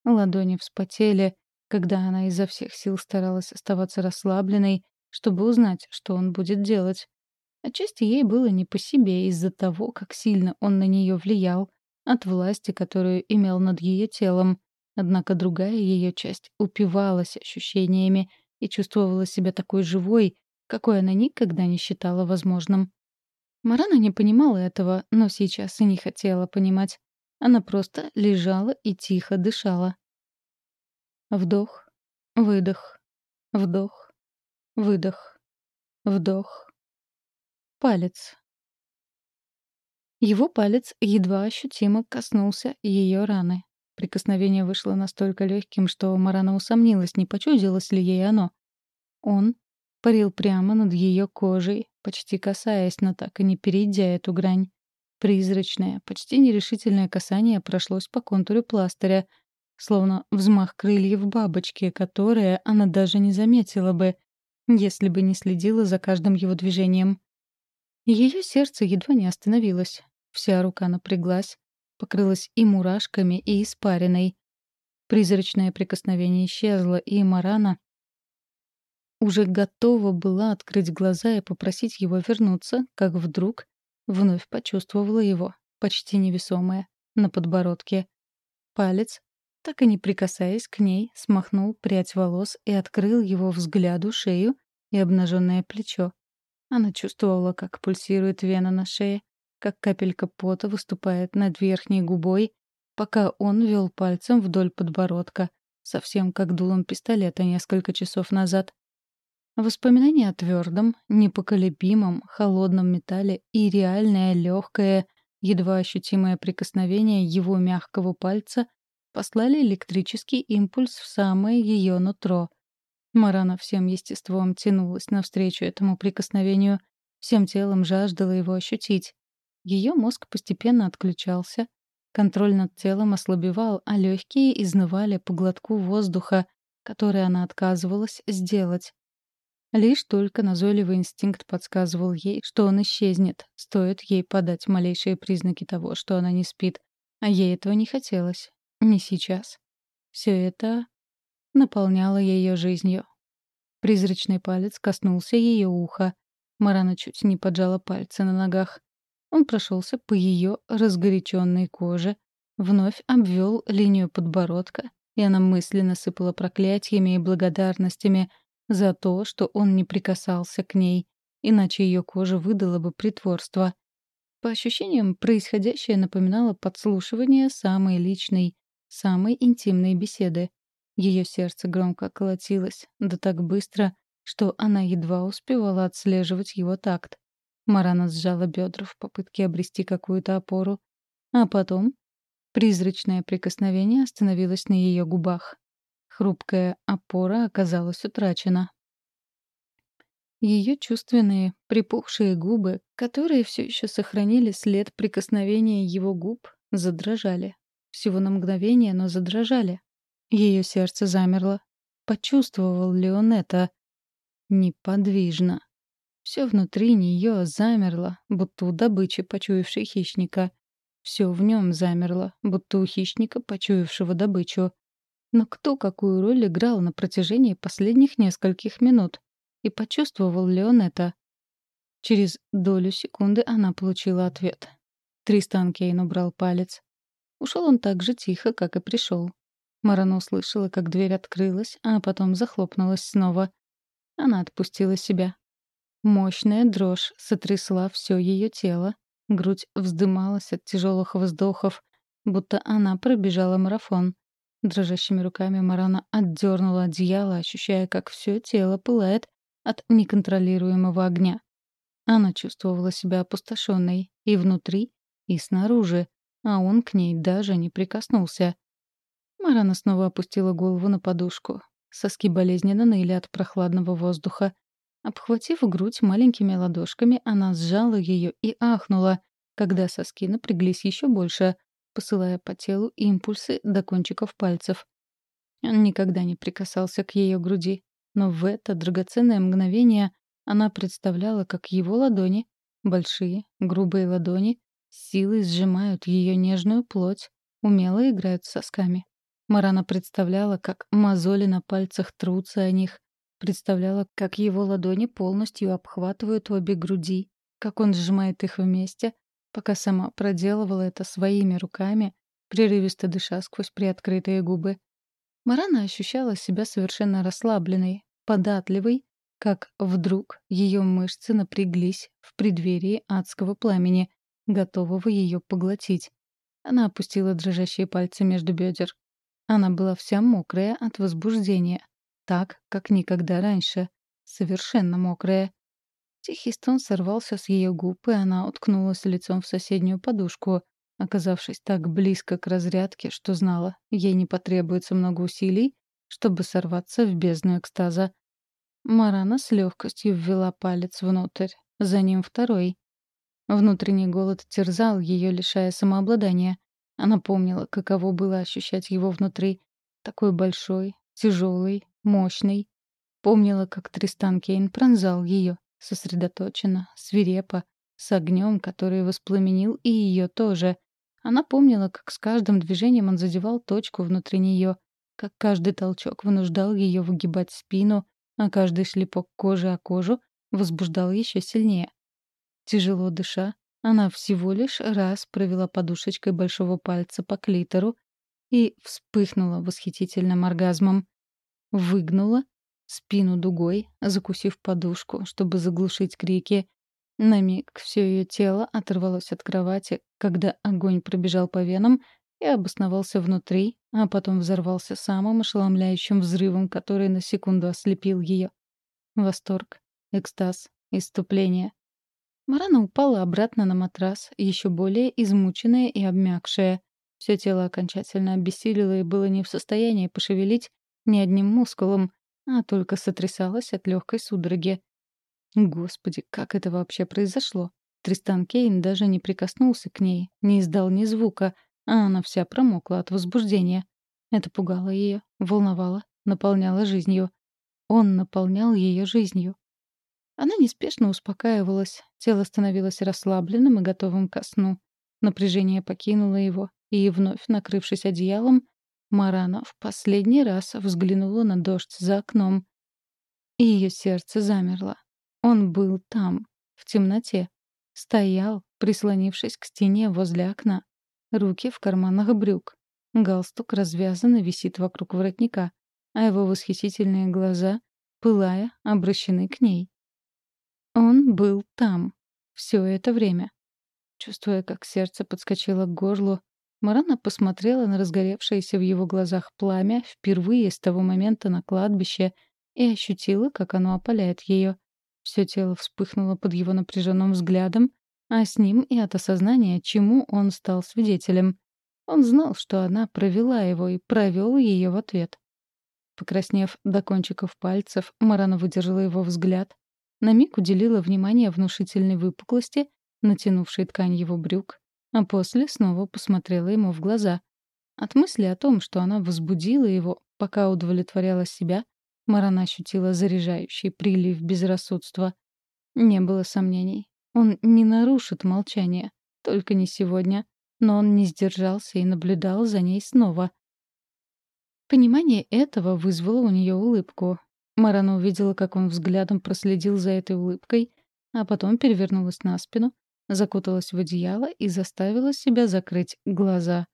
Ладони вспотели, когда она изо всех сил старалась оставаться расслабленной, чтобы узнать, что он будет делать. Отчасти ей было не по себе из-за того, как сильно он на нее влиял, от власти, которую имел над ее телом. Однако другая ее часть упивалась ощущениями и чувствовала себя такой живой, какой она никогда не считала возможным. Марана не понимала этого, но сейчас и не хотела понимать. Она просто лежала и тихо дышала. Вдох, выдох, вдох, выдох, вдох. Палец. Его палец едва ощутимо коснулся ее раны. Прикосновение вышло настолько легким, что Марана усомнилась, не почудилось ли ей оно. Он парил прямо над ее кожей, почти касаясь, но так и не перейдя эту грань. Призрачное, почти нерешительное касание прошлось по контуру пластыря, словно взмах крыльев бабочки, которые она даже не заметила бы, если бы не следила за каждым его движением. Ее сердце едва не остановилось. Вся рука напряглась, покрылась и мурашками, и испариной. Призрачное прикосновение исчезло, и Марана уже готова была открыть глаза и попросить его вернуться, как вдруг вновь почувствовала его, почти невесомое, на подбородке. Палец, так и не прикасаясь к ней, смахнул прядь волос и открыл его взгляду шею и обнаженное плечо. Она чувствовала, как пульсирует вена на шее, как капелька пота выступает над верхней губой, пока он вел пальцем вдоль подбородка, совсем как дулом пистолета несколько часов назад. Воспоминания о твердом, непоколебимом, холодном металле и реальное легкое, едва ощутимое прикосновение его мягкого пальца послали электрический импульс в самое ее нутро. Марана всем естеством тянулась навстречу этому прикосновению, всем телом жаждала его ощутить. Ее мозг постепенно отключался, контроль над телом ослабевал, а легкие изнывали по глотку воздуха, который она отказывалась сделать. Лишь только назойливый инстинкт подсказывал ей, что он исчезнет, стоит ей подать малейшие признаки того, что она не спит. А ей этого не хотелось. Не сейчас. Все это наполняло ее жизнью. Призрачный палец коснулся ее уха. Марана чуть не поджала пальцы на ногах. Он прошелся по ее разгоряченной коже, вновь обвел линию подбородка, и она мысленно сыпала проклятиями и благодарностями — за то, что он не прикасался к ней, иначе ее кожа выдала бы притворство. По ощущениям, происходящее напоминало подслушивание самой личной, самой интимной беседы. Ее сердце громко колотилось, да так быстро, что она едва успевала отслеживать его такт. Марана сжала бедра в попытке обрести какую-то опору. А потом призрачное прикосновение остановилось на ее губах. Хрупкая опора оказалась утрачена. Ее чувственные, припухшие губы, которые все еще сохранили след прикосновения его губ, задрожали. Всего на мгновение, но задрожали. Ее сердце замерло. Почувствовал ли он это? Неподвижно. Все внутри нее замерло, будто у добычи, почуявшей хищника. Все в нем замерло, будто у хищника, почуявшего добычу. Но кто какую роль играл на протяжении последних нескольких минут? И почувствовал ли он это? Через долю секунды она получила ответ. Тристан Кейн убрал палец. Ушел он так же тихо, как и пришел. Марана услышала, как дверь открылась, а потом захлопнулась снова. Она отпустила себя. Мощная дрожь сотрясла все ее тело. Грудь вздымалась от тяжелых вздохов, будто она пробежала марафон. Дрожащими руками Марана отдернула одеяло, ощущая, как все тело пылает от неконтролируемого огня. Она чувствовала себя опустошенной и внутри, и снаружи, а он к ней даже не прикоснулся. Марана снова опустила голову на подушку. Соски болезненно ныли от прохладного воздуха. Обхватив грудь маленькими ладошками, она сжала ее и ахнула, когда соски напряглись еще больше, посылая по телу импульсы до кончиков пальцев. Он никогда не прикасался к ее груди, но в это драгоценное мгновение она представляла, как его ладони, большие, грубые ладони, силой сжимают ее нежную плоть, умело играют с сосками. Марана представляла, как мозоли на пальцах трутся о них, представляла, как его ладони полностью обхватывают обе груди, как он сжимает их вместе, пока сама проделывала это своими руками, прерывисто дыша сквозь приоткрытые губы. Марана ощущала себя совершенно расслабленной, податливой, как вдруг ее мышцы напряглись в преддверии адского пламени, готового ее поглотить. Она опустила дрожащие пальцы между бедер. Она была вся мокрая от возбуждения, так, как никогда раньше, совершенно мокрая. Тихий стон сорвался с ее губ, и она уткнулась лицом в соседнюю подушку, оказавшись так близко к разрядке, что знала, ей не потребуется много усилий, чтобы сорваться в бездну экстаза. Марана с легкостью ввела палец внутрь, за ним второй. Внутренний голод терзал ее, лишая самообладания. Она помнила, каково было ощущать его внутри. Такой большой, тяжелый, мощный. Помнила, как Тристан Кейн пронзал ее, сосредоточенно, свирепо, с огнем, который воспламенил и ее тоже. Она помнила, как с каждым движением он задевал точку внутри нее, как каждый толчок вынуждал ее выгибать спину, а каждый шлепок кожи о кожу возбуждал еще сильнее. Тяжело дыша, она всего лишь раз провела подушечкой большого пальца по клитору и вспыхнула восхитительным оргазмом. Выгнула спину дугой, закусив подушку, чтобы заглушить крики. На миг все ее тело оторвалось от кровати, когда огонь пробежал по венам и обосновался внутри, а потом взорвался самым ошеломляющим взрывом, который на секунду ослепил ее. Восторг, экстаз, иступление. Марана упала обратно на матрас, еще более измученная и обмякшая. Все тело окончательно обессилило и было не в состоянии пошевелить ни одним мускулом, а только сотрясалась от легкой судороги. Господи, как это вообще произошло? Тристан Кейн даже не прикоснулся к ней, не издал ни звука, а она вся промокла от возбуждения. Это пугало ее, волновало, наполняло жизнью. Он наполнял ее жизнью. Она неспешно успокаивалась, тело становилось расслабленным и готовым ко сну. Напряжение покинуло его, и, вновь накрывшись одеялом, Марана в последний раз взглянула на дождь за окном. И ее сердце замерло. Он был там, в темноте. Стоял, прислонившись к стене возле окна. Руки в карманах брюк. Галстук развязан и висит вокруг воротника, а его восхитительные глаза, пылая, обращены к ней. Он был там. Все это время. Чувствуя, как сердце подскочило к горлу, Марана посмотрела на разгоревшееся в его глазах пламя впервые с того момента на кладбище и ощутила, как оно опаляет ее. Все тело вспыхнуло под его напряженным взглядом, а с ним и от осознания, чему он стал свидетелем. Он знал, что она провела его и провел ее в ответ. Покраснев до кончиков пальцев, Марана выдержала его взгляд, на миг уделила внимание внушительной выпуклости, натянувшей ткань его брюк, а после снова посмотрела ему в глаза. От мысли о том, что она возбудила его, пока удовлетворяла себя, Марана ощутила заряжающий прилив безрассудства. Не было сомнений. Он не нарушит молчание. Только не сегодня. Но он не сдержался и наблюдал за ней снова. Понимание этого вызвало у нее улыбку. Марана увидела, как он взглядом проследил за этой улыбкой, а потом перевернулась на спину, закуталась в одеяло и заставила себя закрыть глаза.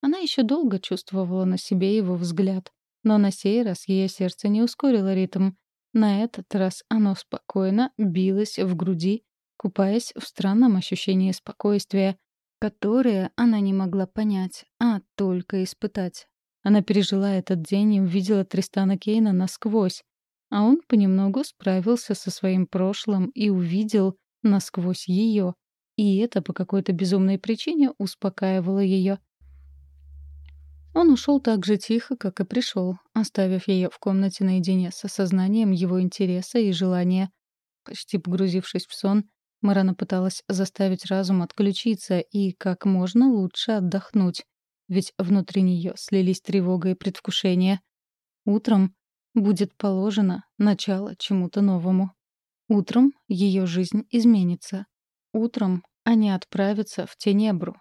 Она еще долго чувствовала на себе его взгляд, но на сей раз ее сердце не ускорило ритм. На этот раз оно спокойно билось в груди, купаясь в странном ощущении спокойствия, которое она не могла понять, а только испытать. Она пережила этот день и увидела Тристана Кейна насквозь, а он понемногу справился со своим прошлым и увидел насквозь ее, и это по какой-то безумной причине успокаивало ее. Он ушел так же тихо, как и пришел, оставив ее в комнате наедине с осознанием его интереса и желания. Почти погрузившись в сон, Марана пыталась заставить разум отключиться и как можно лучше отдохнуть, ведь внутри нее слились тревога и предвкушение. Утром будет положено начало чему-то новому. Утром ее жизнь изменится. Утром они отправятся в Тенебру,